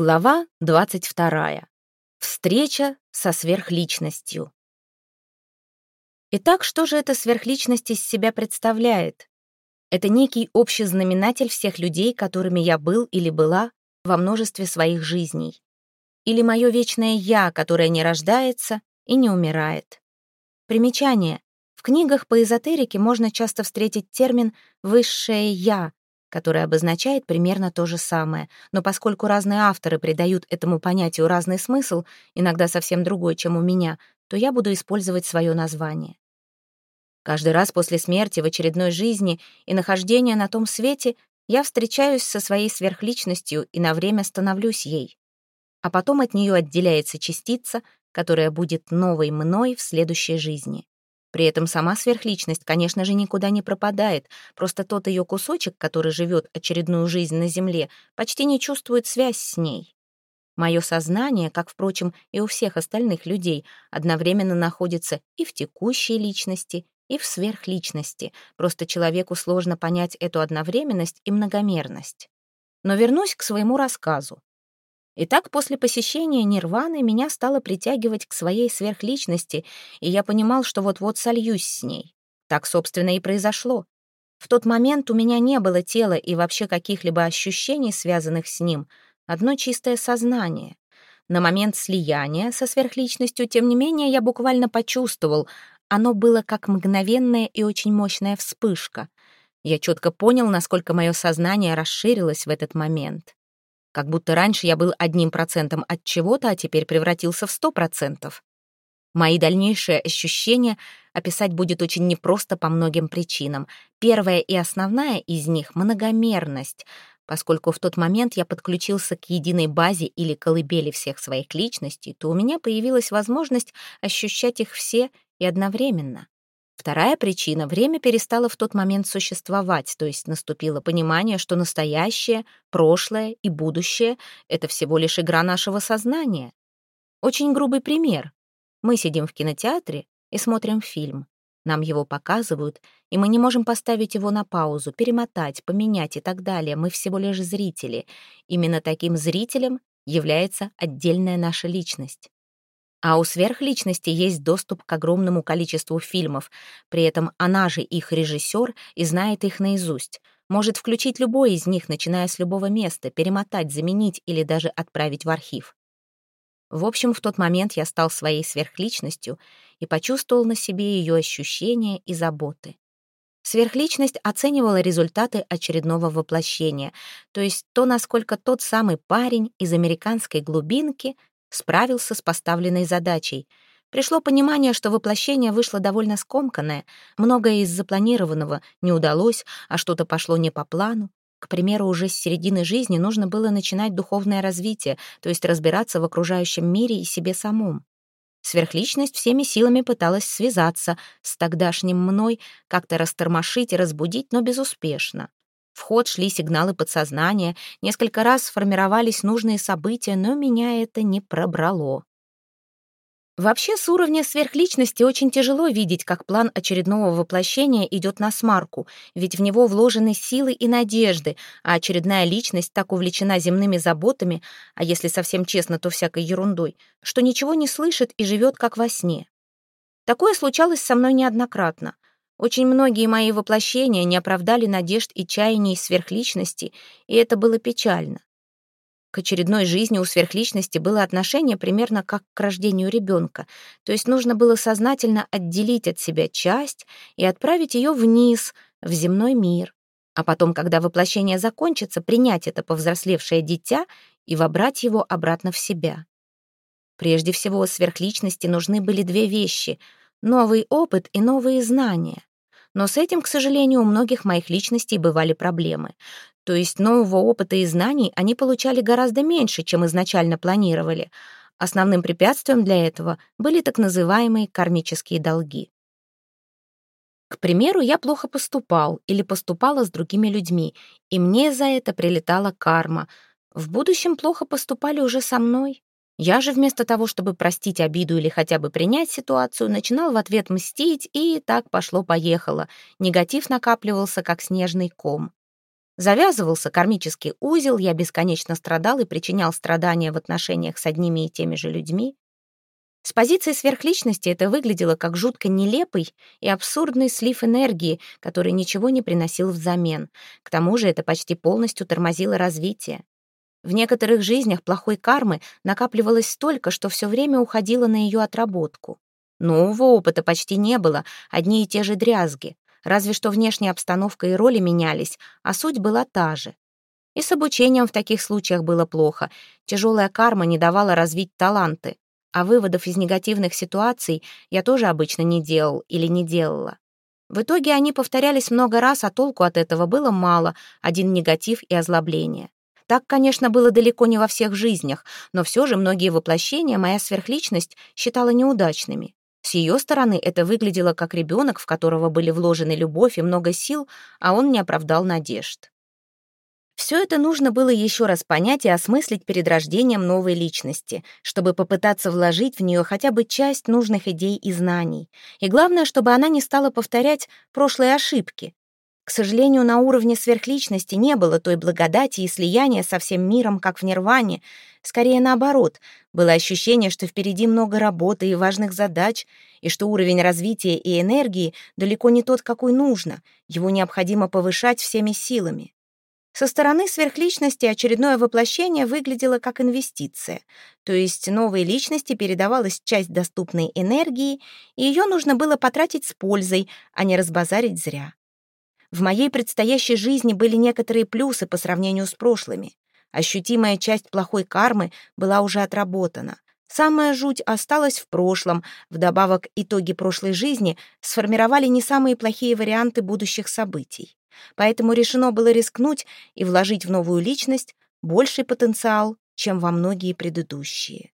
Глава 22. Встреча со сверхличностью. Итак, что же эта сверхличность из себя представляет? Это некий общий знаменатель всех людей, которыми я был или была во множестве своих жизней. Или мое вечное «я», которое не рождается и не умирает. Примечание. В книгах по эзотерике можно часто встретить термин «высшее я», которое обозначает примерно то же самое, но поскольку разные авторы придают этому понятию разный смысл, иногда совсем другой, чем у меня, то я буду использовать свое название. Каждый раз после смерти в очередной жизни и нахождения на том свете я встречаюсь со своей сверхличностью и на время становлюсь ей. А потом от нее отделяется частица, которая будет новой мной в следующей жизни. При этом сама сверхличность, конечно же, никуда не пропадает, просто тот ее кусочек, который живет очередную жизнь на Земле, почти не чувствует связь с ней. Мое сознание, как, впрочем, и у всех остальных людей, одновременно находится и в текущей личности, и в сверхличности, просто человеку сложно понять эту одновременность и многомерность. Но вернусь к своему рассказу. Итак, после посещения Нирваны меня стало притягивать к своей сверхличности, и я понимал, что вот-вот сольюсь с ней. Так, собственно, и произошло. В тот момент у меня не было тела и вообще каких-либо ощущений, связанных с ним, одно чистое сознание. На момент слияния со сверхличностью, тем не менее, я буквально почувствовал, оно было как мгновенная и очень мощная вспышка. Я четко понял, насколько мое сознание расширилось в этот момент. Как будто раньше я был одним процентом от чего-то, а теперь превратился в сто процентов. Мои дальнейшие ощущения описать будет очень непросто по многим причинам. Первая и основная из них — многомерность, поскольку в тот момент я подключился к единой базе или колыбели всех своих личностей, то у меня появилась возможность ощущать их все и одновременно. Вторая причина — время перестало в тот момент существовать, то есть наступило понимание, что настоящее, прошлое и будущее — это всего лишь игра нашего сознания. Очень грубый пример. Мы сидим в кинотеатре и смотрим фильм. Нам его показывают, и мы не можем поставить его на паузу, перемотать, поменять и так далее. Мы всего лишь зрители. Именно таким зрителем является отдельная наша личность. А у сверхличности есть доступ к огромному количеству фильмов, при этом она же их режиссер и знает их наизусть. Может включить любой из них, начиная с любого места, перемотать, заменить или даже отправить в архив. В общем, в тот момент я стал своей сверхличностью и почувствовал на себе ее ощущения и заботы. Сверхличность оценивала результаты очередного воплощения, то есть то, насколько тот самый парень из американской глубинки Справился с поставленной задачей. Пришло понимание, что воплощение вышло довольно скомканное, многое из запланированного не удалось, а что-то пошло не по плану. К примеру, уже с середины жизни нужно было начинать духовное развитие, то есть разбираться в окружающем мире и себе самом. Сверхличность всеми силами пыталась связаться с тогдашним мной, как-то растормошить и разбудить, но безуспешно. В ход шли сигналы подсознания, несколько раз сформировались нужные события, но меня это не пробрало. Вообще, с уровня сверхличности очень тяжело видеть, как план очередного воплощения идет на смарку, ведь в него вложены силы и надежды, а очередная личность так увлечена земными заботами, а если совсем честно, то всякой ерундой, что ничего не слышит и живет как во сне. Такое случалось со мной неоднократно. Очень многие мои воплощения не оправдали надежд и чаяний сверхличности, и это было печально. К очередной жизни у сверхличности было отношение примерно как к рождению ребенка, то есть нужно было сознательно отделить от себя часть и отправить ее вниз, в земной мир, а потом, когда воплощение закончится, принять это повзрослевшее дитя и вобрать его обратно в себя. Прежде всего, сверхличности нужны были две вещи — новый опыт и новые знания. Но с этим, к сожалению, у многих моих личностей бывали проблемы. То есть нового опыта и знаний они получали гораздо меньше, чем изначально планировали. Основным препятствием для этого были так называемые кармические долги. К примеру, я плохо поступал или поступала с другими людьми, и мне за это прилетала карма. В будущем плохо поступали уже со мной. Я же вместо того, чтобы простить обиду или хотя бы принять ситуацию, начинал в ответ мстить, и так пошло-поехало. Негатив накапливался, как снежный ком. Завязывался кармический узел, я бесконечно страдал и причинял страдания в отношениях с одними и теми же людьми. С позиции сверхличности это выглядело как жутко нелепый и абсурдный слив энергии, который ничего не приносил взамен. К тому же это почти полностью тормозило развитие. В некоторых жизнях плохой кармы накапливалось столько, что все время уходило на ее отработку. Нового опыта почти не было, одни и те же дрязги. Разве что внешняя обстановка и роли менялись, а суть была та же. И с обучением в таких случаях было плохо. Тяжелая карма не давала развить таланты. А выводов из негативных ситуаций я тоже обычно не делал или не делала. В итоге они повторялись много раз, а толку от этого было мало, один негатив и озлобление. Так, конечно, было далеко не во всех жизнях, но все же многие воплощения моя сверхличность считала неудачными. С ее стороны это выглядело как ребенок, в которого были вложены любовь и много сил, а он не оправдал надежд. Все это нужно было еще раз понять и осмыслить перед рождением новой личности, чтобы попытаться вложить в нее хотя бы часть нужных идей и знаний. И главное, чтобы она не стала повторять прошлые ошибки. К сожалению, на уровне сверхличности не было той благодати и слияния со всем миром, как в Нирване. Скорее наоборот, было ощущение, что впереди много работы и важных задач, и что уровень развития и энергии далеко не тот, какой нужно, его необходимо повышать всеми силами. Со стороны сверхличности очередное воплощение выглядело как инвестиция, то есть новой личности передавалась часть доступной энергии, и ее нужно было потратить с пользой, а не разбазарить зря. В моей предстоящей жизни были некоторые плюсы по сравнению с прошлыми. Ощутимая часть плохой кармы была уже отработана. Самая жуть осталась в прошлом, вдобавок итоги прошлой жизни сформировали не самые плохие варианты будущих событий. Поэтому решено было рискнуть и вложить в новую личность больший потенциал, чем во многие предыдущие.